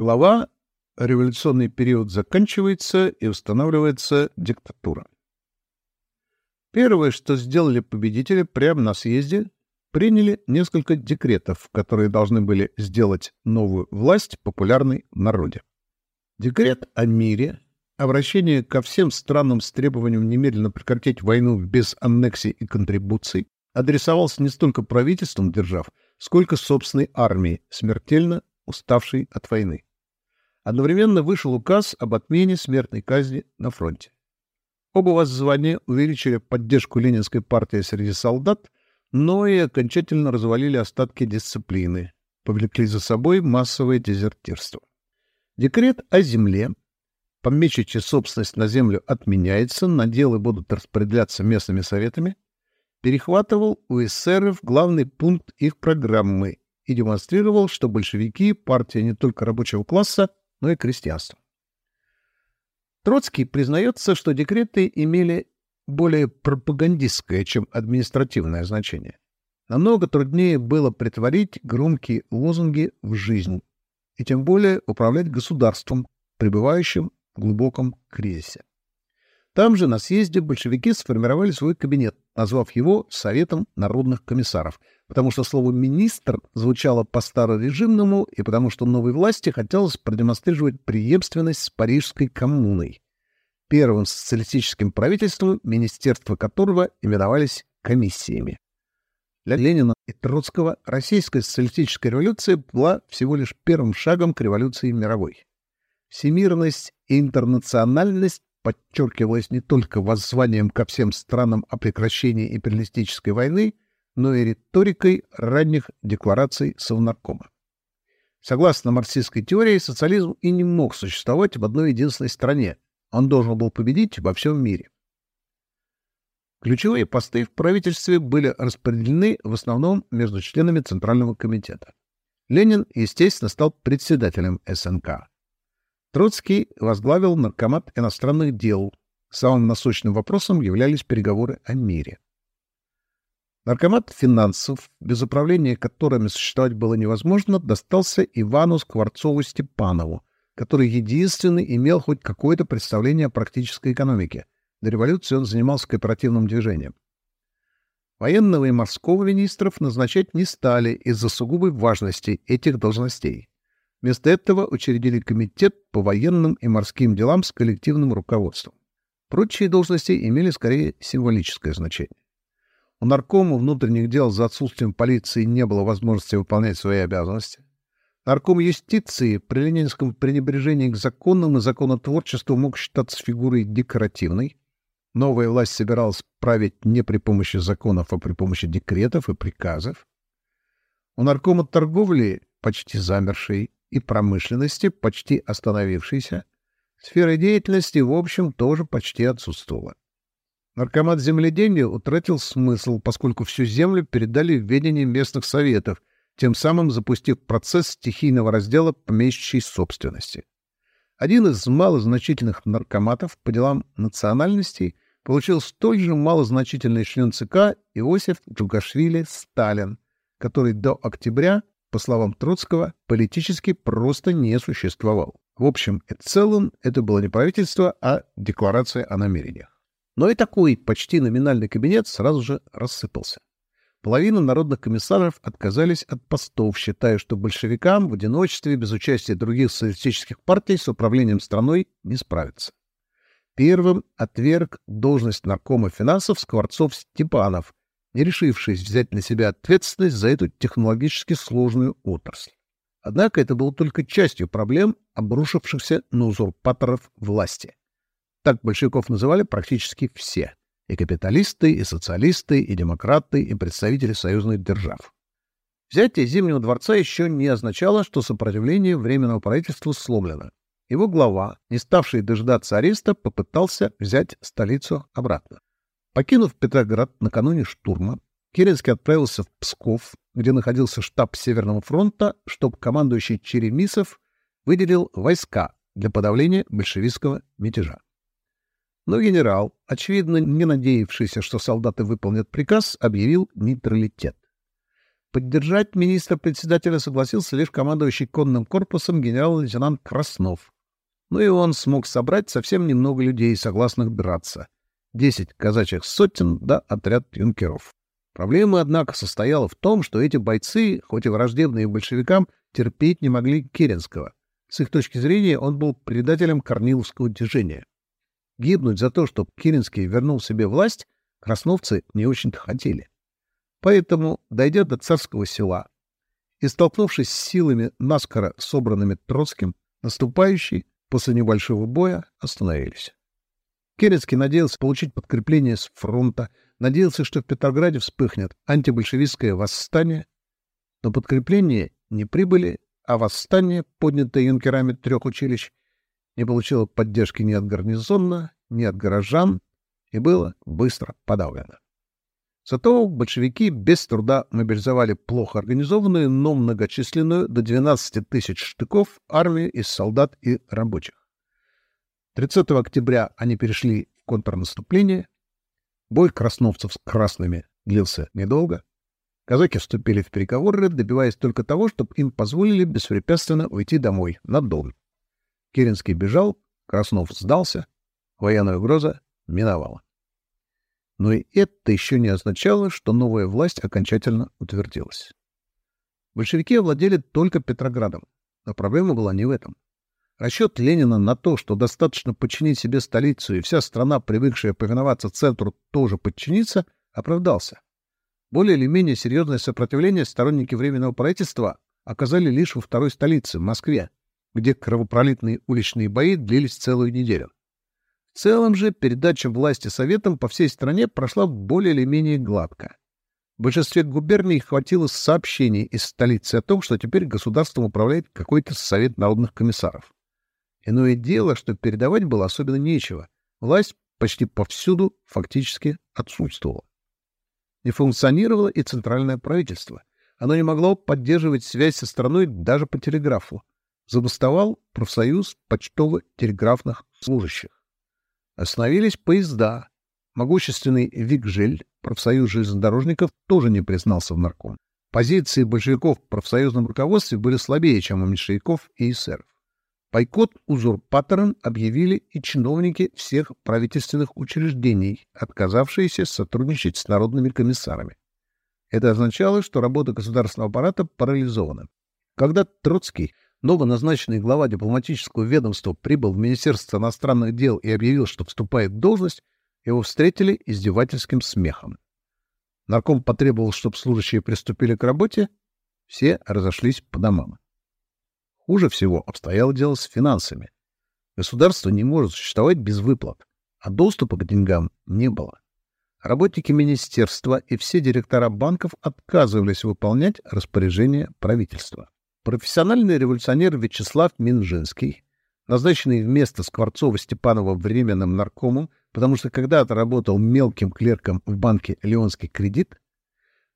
Глава «Революционный период заканчивается и устанавливается диктатура». Первое, что сделали победители прямо на съезде, приняли несколько декретов, которые должны были сделать новую власть популярной в народе. Декрет о мире, обращение ко всем странам с требованием немедленно прекратить войну без аннексий и контрибуций, адресовался не столько правительствам держав, сколько собственной армии, смертельно уставшей от войны. Одновременно вышел указ об отмене смертной казни на фронте. Оба воззвания увеличили поддержку ленинской партии среди солдат, но и окончательно развалили остатки дисциплины, повлекли за собой массовое дезертирство. Декрет о земле, помещичья собственность на землю отменяется, наделы будут распределяться местными советами, перехватывал у эсеров главный пункт их программы и демонстрировал, что большевики — партия не только рабочего класса, но и крестьянства. Троцкий признается, что декреты имели более пропагандистское, чем административное значение. Намного труднее было притворить громкие лозунги в жизнь, и тем более управлять государством, пребывающим в глубоком кризисе. Там же на съезде большевики сформировали свой кабинет, назвав его Советом народных комиссаров, потому что слово «министр» звучало по-старорежимному и потому что новой власти хотелось продемонстрировать преемственность с Парижской коммуной, первым социалистическим правительством, министерства которого именовались комиссиями. Для Ленина и Троцкого российская социалистическая революция была всего лишь первым шагом к революции мировой. Всемирность и интернациональность подчеркивалась не только воззванием ко всем странам о прекращении империалистической войны, но и риторикой ранних деклараций Совнаркома. Согласно марксистской теории, социализм и не мог существовать в одной единственной стране. Он должен был победить во всем мире. Ключевые посты в правительстве были распределены в основном между членами Центрального комитета. Ленин, естественно, стал председателем СНК. Троцкий возглавил Наркомат иностранных дел. Самым насущным вопросом являлись переговоры о мире. Наркомат финансов, без управления которыми существовать было невозможно, достался Ивану Скворцову-Степанову, который единственный имел хоть какое-то представление о практической экономике. До революции он занимался кооперативным движением. Военного и морского министров назначать не стали из-за сугубой важности этих должностей. Вместо этого учредили комитет по военным и морским делам с коллективным руководством. Прочие должности имели скорее символическое значение. У наркома внутренних дел за отсутствием полиции не было возможности выполнять свои обязанности. Нарком юстиции при ленинском пренебрежении к законам и законотворчеству мог считаться фигурой декоративной. Новая власть собиралась править не при помощи законов, а при помощи декретов и приказов. У наркома торговли, почти замершей, и промышленности, почти остановившейся, сфера деятельности, в общем, тоже почти отсутствовала. Наркомат земледелия утратил смысл, поскольку всю землю передали в ведение местных советов, тем самым запустив процесс стихийного раздела помещичьей собственности. Один из малозначительных наркоматов по делам национальностей получил столь же малозначительный член ЦК Иосиф Джугашвили Сталин, который до октября по словам Троцкого, политически просто не существовал. В общем и целом, это было не правительство, а декларация о намерениях. Но и такой почти номинальный кабинет сразу же рассыпался. Половина народных комиссаров отказались от постов, считая, что большевикам в одиночестве, без участия других социалистических партий, с управлением страной не справиться. Первым отверг должность наркома финансов Скворцов-Степанов, не решившись взять на себя ответственность за эту технологически сложную отрасль. Однако это было только частью проблем, обрушившихся на узурпаторов власти. Так большевиков называли практически все — и капиталисты, и социалисты, и демократы, и представители союзных держав. Взятие Зимнего дворца еще не означало, что сопротивление Временного правительства сломлено. Его глава, не ставший дождаться ареста, попытался взять столицу обратно. Покинув Петроград накануне штурма, Керенский отправился в Псков, где находился штаб Северного фронта, чтобы командующий Черемисов выделил войска для подавления большевистского мятежа. Но генерал, очевидно не надеявшийся, что солдаты выполнят приказ, объявил нейтралитет. Поддержать министра-председателя согласился лишь командующий конным корпусом генерал-лейтенант Краснов. Но и он смог собрать совсем немного людей, согласных драться. Десять казачьих сотен да отряд юнкеров. Проблема, однако, состояла в том, что эти бойцы, хоть и враждебные большевикам, терпеть не могли Керенского. С их точки зрения он был предателем Корниловского движения. Гибнуть за то, чтобы Керенский вернул себе власть, красновцы не очень-то хотели. Поэтому, дойдя до царского села и столкнувшись с силами наскоро собранными Троцким, наступающие после небольшого боя остановились. Керенский надеялся получить подкрепление с фронта, надеялся, что в Петрограде вспыхнет антибольшевистское восстание, но подкрепления не прибыли, а восстание, поднятое юнкерами трех училищ, не получило поддержки ни от гарнизона, ни от горожан и было быстро подавлено. Зато большевики без труда мобилизовали плохо организованную, но многочисленную до 12 тысяч штыков армию из солдат и рабочих. 30 октября они перешли в контрнаступление. Бой красновцев с красными длился недолго. Казаки вступили в переговоры, добиваясь только того, чтобы им позволили беспрепятственно уйти домой, на Дон. Керенский бежал, Краснов сдался, военная угроза миновала. Но и это еще не означало, что новая власть окончательно утвердилась. Большевики овладели только Петроградом, но проблема была не в этом. Расчет Ленина на то, что достаточно подчинить себе столицу, и вся страна, привыкшая повиноваться центру, тоже подчинится, оправдался. Более или менее серьезное сопротивление сторонники Временного правительства оказали лишь во второй столице, Москве, где кровопролитные уличные бои длились целую неделю. В целом же передача власти Советам по всей стране прошла более или менее гладко. В большинстве губерний хватило сообщений из столицы о том, что теперь государством управляет какой-то Совет народных комиссаров. Иное дело, что передавать было особенно нечего. Власть почти повсюду фактически отсутствовала. Не функционировало и центральное правительство. Оно не могло поддерживать связь со страной даже по телеграфу. Забастовал профсоюз почтово-телеграфных служащих. Остановились поезда. Могущественный Викжель, профсоюз железнодорожников, тоже не признался в нарком. Позиции большевиков в профсоюзном руководстве были слабее, чем у меньшевиков и эсеров. Бойкот узурпатором объявили и чиновники всех правительственных учреждений, отказавшиеся сотрудничать с народными комиссарами. Это означало, что работа государственного аппарата парализована. Когда Троцкий новоназначенный глава дипломатического ведомства прибыл в Министерство иностранных дел и объявил, что вступает в должность, его встретили издевательским смехом. Нарком потребовал, чтобы служащие приступили к работе, все разошлись по домам. Хуже всего обстояло дело с финансами. Государство не может существовать без выплат, а доступа к деньгам не было. Работники министерства и все директора банков отказывались выполнять распоряжения правительства. Профессиональный революционер Вячеслав Минжинский, назначенный вместо Скворцова-Степанова временным наркомом, потому что когда-то работал мелким клерком в банке «Леонский кредит»,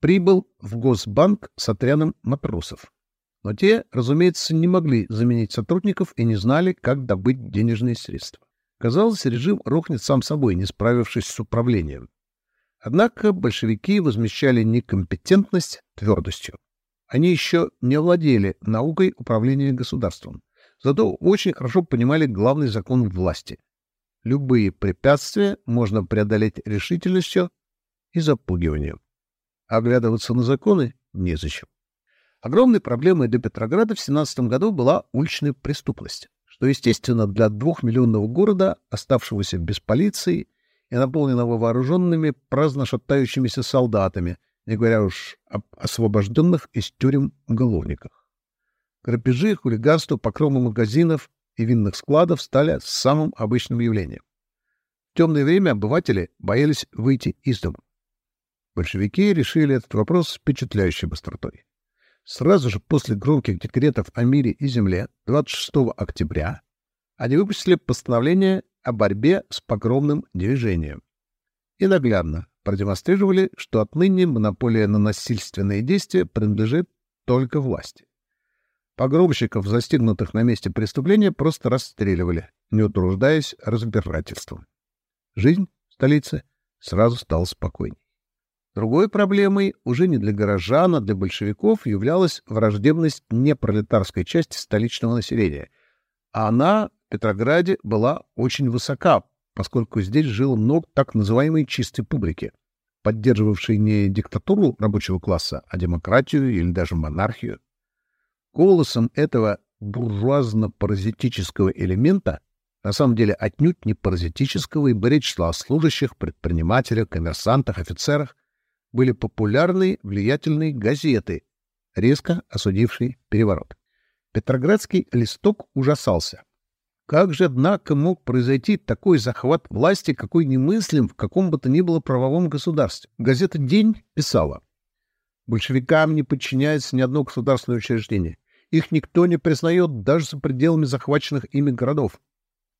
прибыл в Госбанк с отрядом матросов. Но те, разумеется, не могли заменить сотрудников и не знали, как добыть денежные средства. Казалось, режим рухнет сам собой, не справившись с управлением. Однако большевики возмещали некомпетентность твердостью. Они еще не владели наукой управления государством, зато очень хорошо понимали главный закон власти. Любые препятствия можно преодолеть решительностью и запугиванием. Оглядываться на законы незачем. Огромной проблемой для Петрограда в 17 году была уличная преступность, что, естественно, для двухмиллионного города, оставшегося без полиции и наполненного вооруженными, праздно шатающимися солдатами, не говоря уж об освобожденных из тюрем уголовниках. Грабежи, хулиганство, покромы магазинов и винных складов стали самым обычным явлением. В темное время обыватели боялись выйти из дома. Большевики решили этот вопрос с впечатляющей быстротой. Сразу же после громких декретов о мире и земле 26 октября они выпустили постановление о борьбе с погромным движением. И наглядно продемонстрировали, что отныне монополия на насильственные действия принадлежит только власти. Погромщиков, застигнутых на месте преступления, просто расстреливали, не утруждаясь разбирательством. Жизнь в столице сразу стала спокойней. Другой проблемой уже не для горожан, а для большевиков являлась враждебность непролетарской части столичного населения. А она в Петрограде была очень высока, поскольку здесь жило много так называемой чистой публики, поддерживавшей не диктатуру рабочего класса, а демократию или даже монархию. Голосом этого буржуазно-паразитического элемента, на самом деле отнюдь не паразитического, ибо речь шла о служащих, предпринимателях, коммерсантах, офицерах, были популярные, влиятельные газеты, резко осудившие переворот. Петроградский листок ужасался. Как же, однако, мог произойти такой захват власти, какой немыслим в каком бы то ни было правовом государстве? Газета «День» писала. Большевикам не подчиняется ни одно государственное учреждение. Их никто не признает даже за пределами захваченных ими городов.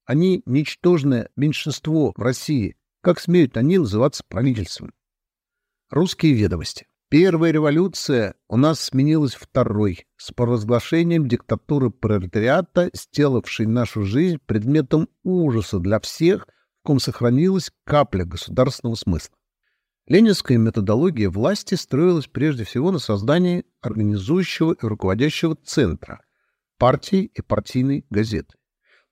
Они — ничтожное меньшинство в России. Как смеют они называться правительством? Русские ведомости. Первая революция у нас сменилась второй, с провозглашением диктатуры пролетариата, сделавшей нашу жизнь предметом ужаса для всех, в ком сохранилась капля государственного смысла. Ленинская методология власти строилась прежде всего на создании организующего и руководящего центра, партии и партийной газеты.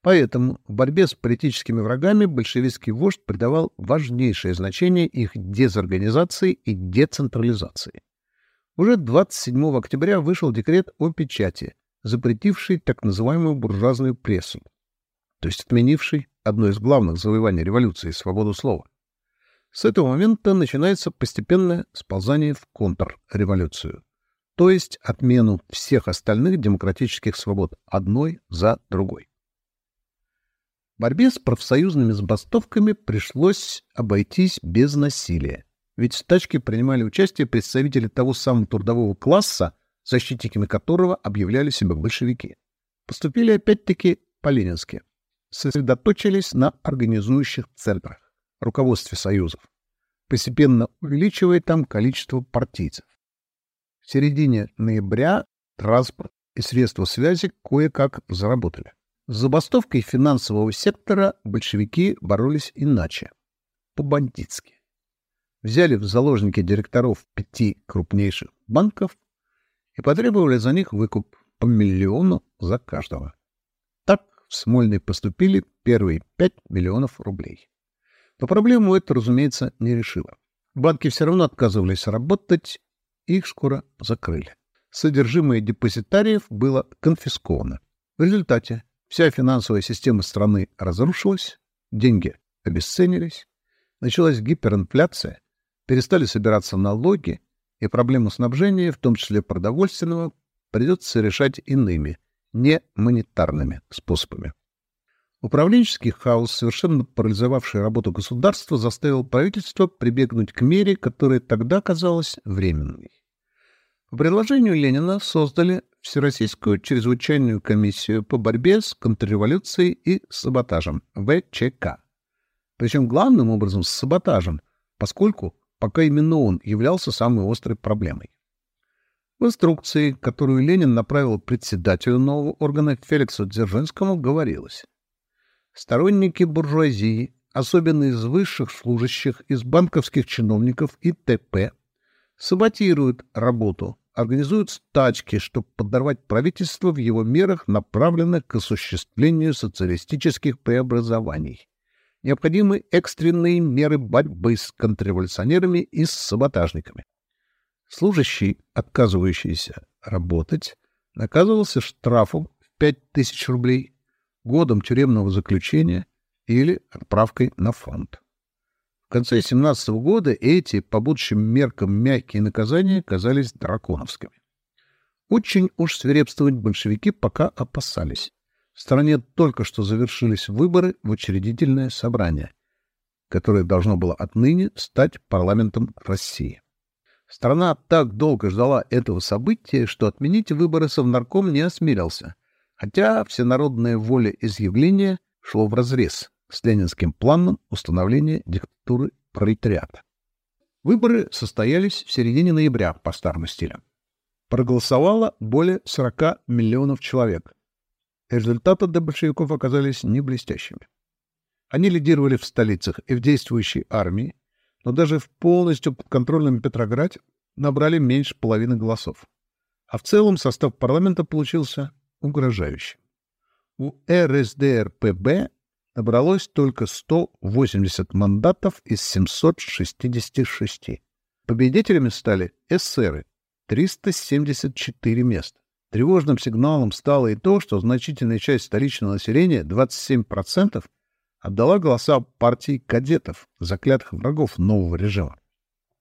Поэтому в борьбе с политическими врагами большевистский вождь придавал важнейшее значение их дезорганизации и децентрализации. Уже 27 октября вышел декрет о печати, запретивший так называемую буржуазную прессу, то есть отменивший одно из главных завоеваний революции — свободу слова. С этого момента начинается постепенное сползание в контрреволюцию, то есть отмену всех остальных демократических свобод одной за другой. Борьбе с профсоюзными забастовками пришлось обойтись без насилия, ведь в стачке принимали участие представители того самого трудового класса, защитниками которого объявляли себя большевики. Поступили опять-таки по-ленински. Сосредоточились на организующих центрах руководстве союзов, постепенно увеличивая там количество партийцев. В середине ноября транспорт и средства связи кое-как заработали. С забастовкой финансового сектора большевики боролись иначе, по-бандитски. Взяли в заложники директоров пяти крупнейших банков и потребовали за них выкуп по миллиону за каждого. Так в Смольный поступили первые пять миллионов рублей. Но проблему это, разумеется, не решило. Банки все равно отказывались работать, их скоро закрыли. Содержимое депозитариев было конфисковано. В результате вся финансовая система страны разрушилась, деньги обесценились, началась гиперинфляция, перестали собираться налоги, и проблему снабжения, в том числе продовольственного, придется решать иными, не монетарными способами. Управленческий хаос, совершенно парализовавший работу государства, заставил правительство прибегнуть к мере, которая тогда казалась временной. По предложению Ленина создали Всероссийскую чрезвычайную комиссию по борьбе с контрреволюцией и саботажем ВЧК. Причем главным образом с саботажем, поскольку пока именно он являлся самой острой проблемой. В инструкции, которую Ленин направил председателю нового органа Феликсу Дзержинскому, говорилось Сторонники буржуазии, особенно из высших служащих, из банковских чиновников и т.п., саботируют работу, организуют стачки, чтобы подорвать правительство в его мерах, направленных к осуществлению социалистических преобразований. Необходимы экстренные меры борьбы с контрреволюционерами и с саботажниками. Служащий, отказывающийся работать, наказывался штрафом в 5000 рублей годом тюремного заключения или отправкой на фронт. Конце 17 -го года эти, по будущим меркам, мягкие наказания казались драконовскими. Очень уж свирепствовать большевики пока опасались. В стране только что завершились выборы в учредительное собрание, которое должно было отныне стать парламентом России. Страна так долго ждала этого события, что отменить выборы Совнарком не осмелился, хотя всенародная воля изъявления шло вразрез с ленинским планом установления диктатуры пролетариата. Выборы состоялись в середине ноября по старому стилю. Проголосовало более 40 миллионов человек. Результаты для большевиков оказались не блестящими. Они лидировали в столицах и в действующей армии, но даже в полностью подконтрольном Петрограде набрали меньше половины голосов. А в целом состав парламента получился угрожающим. У РСДРПБ набралось только 180 мандатов из 766. Победителями стали эсеры — 374 места. Тревожным сигналом стало и то, что значительная часть столичного населения, 27%, отдала голоса партии кадетов, заклятых врагов нового режима.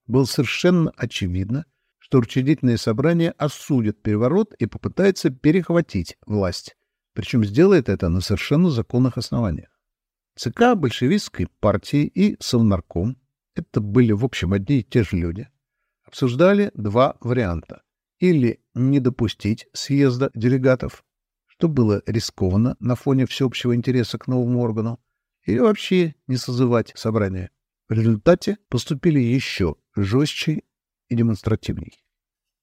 Было совершенно очевидно, что учредительное собрание осудит переворот и попытается перехватить власть, причем сделает это на совершенно законных основаниях. ЦК большевистской партии и Совнарком — это были, в общем, одни и те же люди — обсуждали два варианта. Или не допустить съезда делегатов, что было рискованно на фоне всеобщего интереса к новому органу, или вообще не созывать собрание. В результате поступили еще жестче и демонстративней.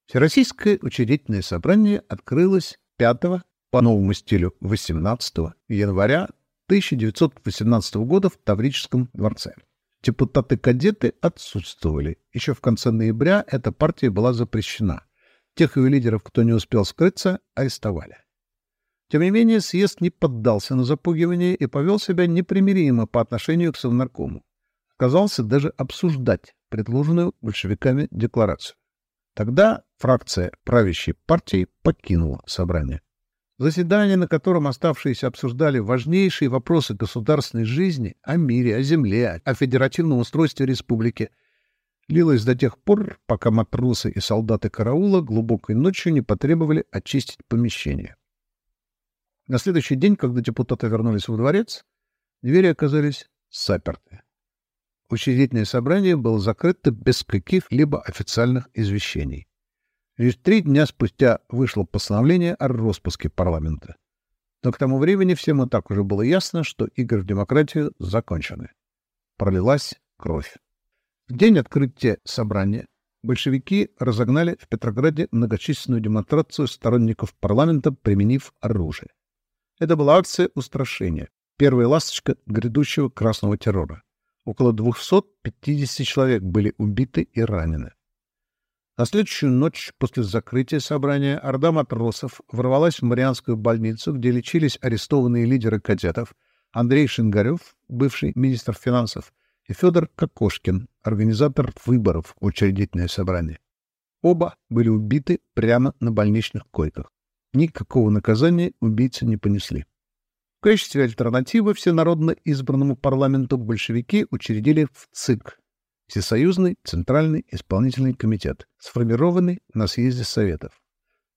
Всероссийское учредительное собрание открылось 5 по новому стилю 18 января 1918 года в Таврическом дворце. Депутаты-кадеты отсутствовали. Еще в конце ноября эта партия была запрещена. Тех ее лидеров, кто не успел скрыться, арестовали. Тем не менее, съезд не поддался на запугивание и повел себя непримиримо по отношению к Совнаркому. Отказался даже обсуждать предложенную большевиками декларацию. Тогда фракция правящей партии покинула собрание. Заседание, на котором оставшиеся обсуждали важнейшие вопросы государственной жизни, о мире, о земле, о федеративном устройстве республики, длилось до тех пор, пока матросы и солдаты караула глубокой ночью не потребовали очистить помещение. На следующий день, когда депутаты вернулись во дворец, двери оказались заперты. Учредительное собрание было закрыто без каких-либо официальных извещений. Лишь три дня спустя вышло постановление о распуске парламента. Но к тому времени всем и так уже было ясно, что игры в демократию закончены. Пролилась кровь. В день открытия собрания большевики разогнали в Петрограде многочисленную демонстрацию сторонников парламента, применив оружие. Это была акция устрашения, первая ласточка грядущего красного террора. Около 250 человек были убиты и ранены. На следующую ночь после закрытия собрания орда матросов ворвалась в Марианскую больницу, где лечились арестованные лидеры кадетов Андрей Шингарев, бывший министр финансов, и Федор Кокошкин, организатор выборов в учредительное собрание. Оба были убиты прямо на больничных койках. Никакого наказания убийцы не понесли. В качестве альтернативы всенародно избранному парламенту большевики учредили в ЦИК – Всесоюзный Центральный Исполнительный Комитет, сформированный на съезде Советов.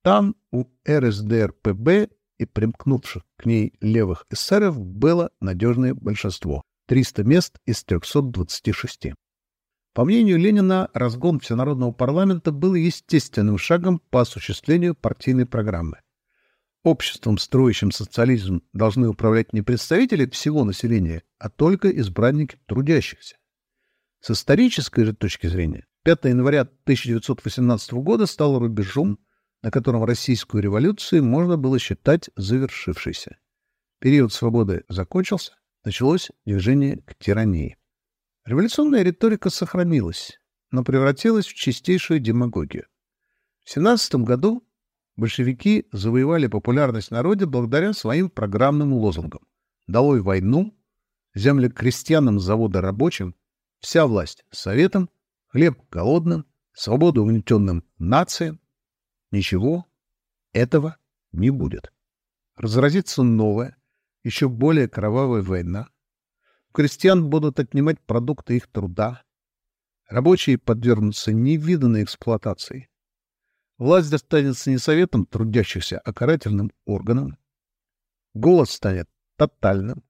Там у РСДРПБ и примкнувших к ней левых эсеров было надежное большинство – 300 мест из 326. По мнению Ленина, разгон Всенародного парламента был естественным шагом по осуществлению партийной программы. Обществом, строящим социализм, должны управлять не представители всего населения, а только избранники трудящихся. С исторической же точки зрения, 5 января 1918 года стало рубежом, на котором российскую революцию можно было считать завершившейся. Период свободы закончился, началось движение к тирании. Революционная риторика сохранилась, но превратилась в чистейшую демагогию. В 17 году большевики завоевали популярность в народе благодаря своим программным лозунгам. «Долой войну», «Земли крестьянам, заводы рабочим», «Вся власть советам», «Хлеб голодным», «Свободу угнетенным нациям». Ничего этого не будет. Разразится новая, еще более кровавая война, крестьян будут отнимать продукты их труда. Рабочие подвергнутся невиданной эксплуатации. Власть достанется не советом трудящихся, а карательным органам. Голод станет тотальным.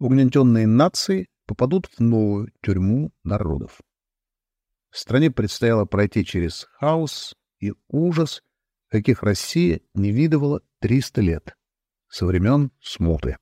Угнетенные нации попадут в новую тюрьму народов. Стране предстояло пройти через хаос и ужас, каких Россия не видывала 300 лет, со времен смуты.